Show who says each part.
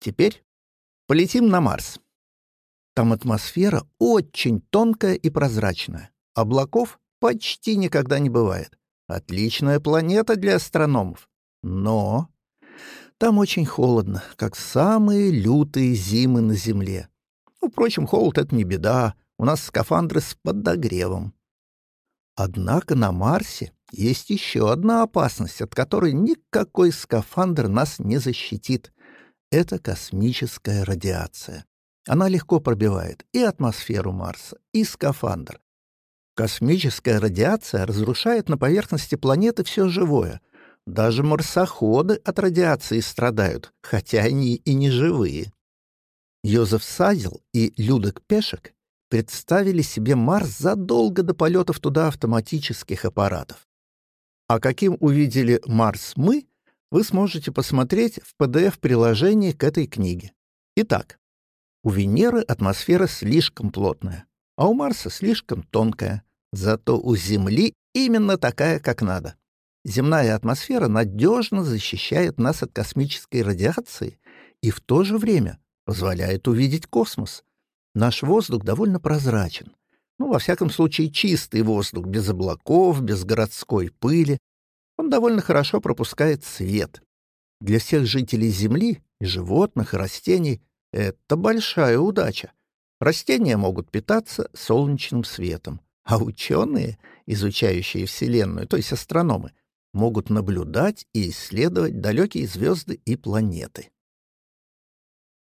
Speaker 1: Теперь полетим на Марс. Там атмосфера очень тонкая и прозрачная. Облаков почти никогда не бывает. Отличная планета для астрономов. Но там очень холодно, как самые лютые зимы на Земле. Ну, впрочем, холод — это не беда. У нас скафандры с подогревом. Однако на Марсе есть еще одна опасность, от которой никакой скафандр нас не защитит. Это космическая радиация. Она легко пробивает и атмосферу Марса, и скафандр. Космическая радиация разрушает на поверхности планеты все живое. Даже марсоходы от радиации страдают, хотя они и не живые. Йозеф Сазел и Людок Пешек представили себе Марс задолго до полетов туда автоматических аппаратов. А каким увидели Марс мы, вы сможете посмотреть в PDF-приложении к этой книге. Итак, у Венеры атмосфера слишком плотная, а у Марса слишком тонкая, зато у Земли именно такая, как надо. Земная атмосфера надежно защищает нас от космической радиации и в то же время позволяет увидеть космос, Наш воздух довольно прозрачен. Ну, во всяком случае, чистый воздух, без облаков, без городской пыли. Он довольно хорошо пропускает свет. Для всех жителей Земли, животных, и растений, это большая удача. Растения могут питаться солнечным светом, а ученые, изучающие Вселенную, то есть астрономы, могут наблюдать и исследовать далекие звезды и планеты.